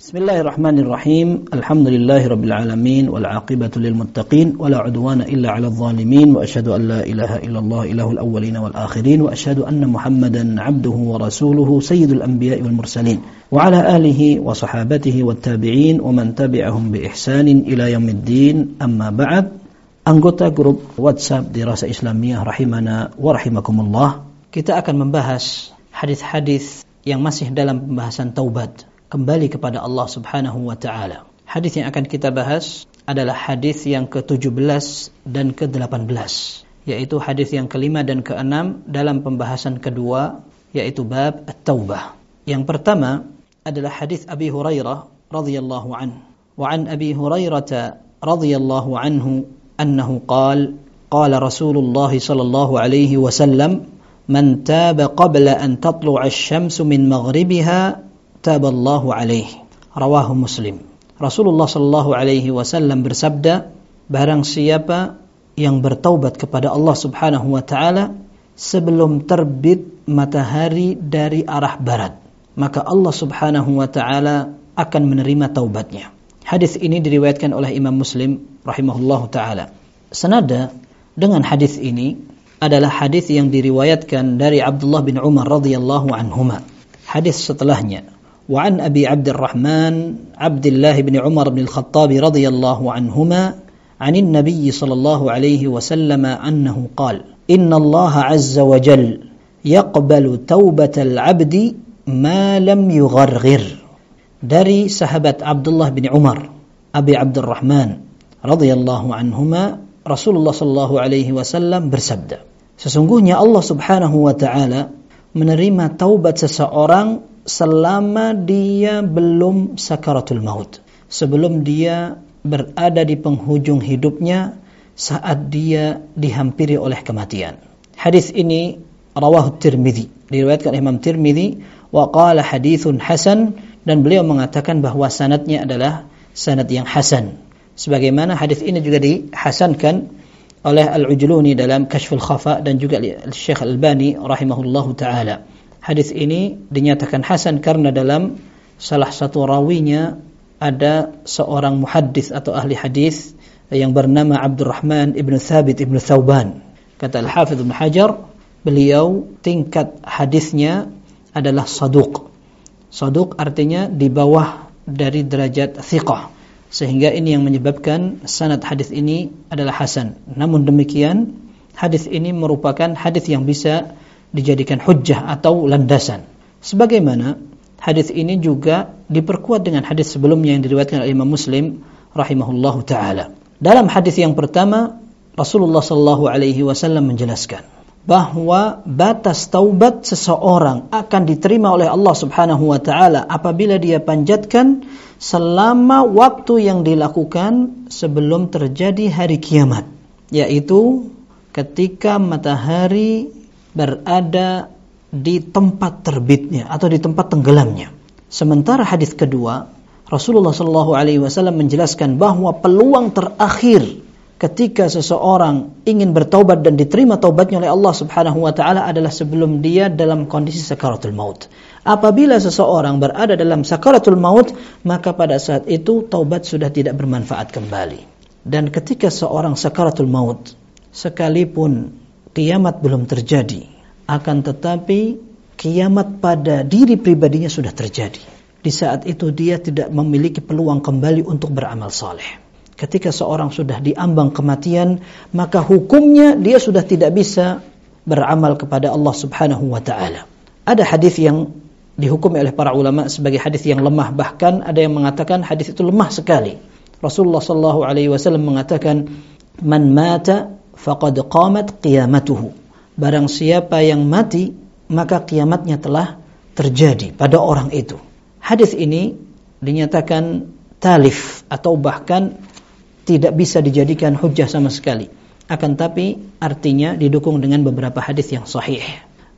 بسم الله الرحمن الرحيم. الحمد لله رب العالمين والعاقبة للمتقين ولا عدوان إلا على الظالمين وأشهد أن لا إله إلا الله إله الأولين والآخرين وأشهد أن محمدا عبده ورسوله سيد الأنبياء والمرسلين وعلى آله وصحابته والتابعين ومن تبعهم بإحسان إلى يوم الدين. أما بعد anggota grup WhatsApp Dirasa Islamiyah rahimana wa rahimakumullah. Kita akan membahas hadis-hadis yang masih dalam pembahasan taubat. Kembali kepada Allah Subhanahu wa taala. Hadis yang akan kita bahas adalah hadis yang ke-17 dan ke-18, yaitu hadis yang kelima dan keenam dalam pembahasan kedua yaitu bab at-taubah. Yang pertama adalah hadis Abi Hurairah radhiyallahu anhu. Wa an Abi Hurairah radhiyallahu anhu annahu qala qala Rasulullah sallallahu alaihi wasallam man taba qabla an tatlu'a asy-syamsu min maghribiha taballahu alaihi rawahu muslim. Rasulullah sallallahu alaihi wasallam bersabda barang siapa yang bertaubat kepada Allah Subhanahu wa taala sebelum terbit matahari dari arah barat maka Allah Subhanahu wa taala akan menerima taubatnya. Hadis ini diriwayatkan oleh Imam Muslim rahimahullahu taala. Senada dengan hadis ini adalah hadis yang diriwayatkan dari Abdullah bin Umar radhiyallahu anhuma. Hadis setelahnya وعن أبي عبد الرحمن عبد الله بن عمر بن الخطاب رضي الله عنهما عن النبي صلى الله عليه وسلم أنه قال إن الله عز وجل يقبل توبة العبد ما لم يغرغر. دري سهبت عبد الله بن عمر أبي عبد الرحمن رضي الله عنهما رسول الله صلى الله عليه وسلم bersabda. Sesungguhnya Allah subhanahu wa ta'ala menerima taubat seseorang selama dia belum sakaratul maut. Sebelum dia berada di penghujung hidupnya saat dia dihampiri oleh kematian. Hadis ini rawahu Tirmidzi, diriwayatkan Imam Tirmidzi wa qala hadithun hasan dan beliau mengatakan bahwa sanadnya adalah sanad yang hasan. Sebagaimana hadis ini juga dihasankan oleh Al-Ujluni dalam Kashful Khafa dan juga Syekh Al-Albani rahimahullahu taala. Hadis ini dinyatakan hasan karena dalam salah satu rawinya ada seorang muhaddis atau ahli hadis yang bernama Abdurrahman ibn Thabit ibn Thauban. Kata Al-Hafidh Ibn Hajar, beliau tingkat hadisnya adalah saduq. Saduq artinya di bawah dari derajat thiqah. Sehingga ini yang menyebabkan sanad hadis ini adalah hasan. Namun demikian, hadis ini merupakan hadis yang bisa dijadikan hujjah atau landasan. Sebagaimana hadis ini juga diperkuat dengan hadis sebelumnya yang diriwayatkan oleh Imam Muslim rahimahullahu taala. Dalam hadis yang pertama Rasulullah sallallahu alaihi wasallam menjelaskan bahwa batas taubat seseorang akan diterima oleh Allah Subhanahu wa taala apabila dia panjatkan selama waktu yang dilakukan sebelum terjadi hari kiamat yaitu ketika matahari berada di tempat terbitnya atau di tempat tenggelamnya. Sementara hadis kedua, Rasulullah Shallallahu Alaihi Wasallam menjelaskan bahwa peluang terakhir ketika seseorang ingin bertaubat dan diterima taubatnya oleh Allah Subhanahu Wa Taala adalah sebelum dia dalam kondisi sakaratul maut. Apabila seseorang berada dalam sakaratul maut, maka pada saat itu taubat sudah tidak bermanfaat kembali. Dan ketika seorang sakaratul maut, sekalipun kiamat belum terjadi. Akan tetapi kiamat pada diri pribadinya sudah terjadi. Di saat itu dia tidak memiliki peluang kembali untuk beramal saleh. Ketika seorang sudah diambang kematian, maka hukumnya dia sudah tidak bisa beramal kepada Allah Subhanahu wa taala. Ada hadis yang dihukumi oleh para ulama sebagai hadis yang lemah, bahkan ada yang mengatakan hadis itu lemah sekali. Rasulullah sallallahu alaihi wasallam mengatakan, "Man mata faqad qamat qiyamatuhu. Barang siapa yang mati, maka kiamatnya telah terjadi pada orang itu. Hadis ini dinyatakan talif atau bahkan tidak bisa dijadikan hujah sama sekali. Akan tapi artinya didukung dengan beberapa hadis yang sahih.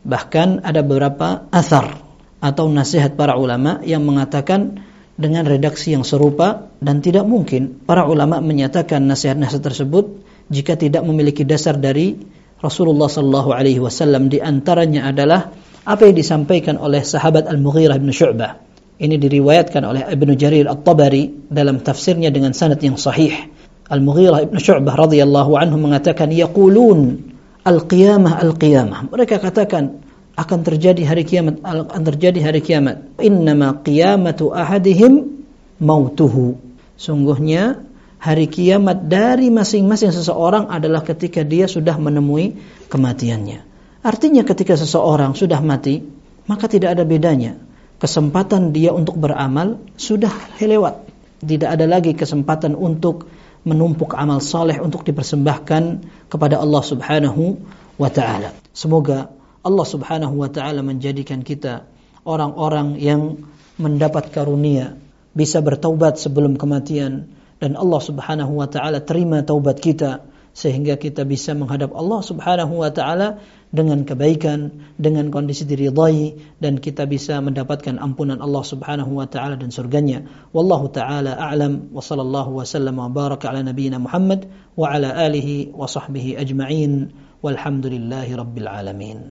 Bahkan ada beberapa asar atau nasihat para ulama yang mengatakan dengan redaksi yang serupa dan tidak mungkin para ulama menyatakan nasihat-nasihat tersebut jika tidak memiliki dasar dari Rasulullah sallallahu alaihi wasallam di antaranya adalah apa yang disampaikan oleh sahabat Al-Mughirah bin Syu'bah. Ini diriwayatkan oleh Ibnu Jarir At-Tabari dalam tafsirnya dengan sanad yang sahih. Al-Mughirah Ibnu Syu'bah radhiyallahu anhu mengatakan yaqulun al-qiyamah al-qiyamah. Mereka katakan akan terjadi hari kiamat akan terjadi hari kiamat. Innama qiyamatu ahadihim mautuhu. Sungguhnya hari kiamat dari masing-masing seseorang adalah ketika dia sudah menemui kematiannya. Artinya ketika seseorang sudah mati, maka tidak ada bedanya kesempatan dia untuk beramal sudah lewat. Tidak ada lagi kesempatan untuk menumpuk amal saleh untuk dipersembahkan kepada Allah Subhanahu wa taala. Semoga Allah Subhanahu wa taala menjadikan kita orang-orang yang mendapat karunia bisa bertaubat sebelum kematian dan Allah Subhanahu wa taala terima taubat kita sehingga kita bisa menghadap Allah Subhanahu wa taala dengan kebaikan, dengan kondisi diridai dan kita bisa mendapatkan ampunan Allah Subhanahu wa taala dan surganya. Wallahu taala a'lam wa sallallahu wa sallam wa baraka ala nabiyyina Muhammad wa ala alihi wa sahbihi ajma'in. Walhamdulillahi rabbil alamin.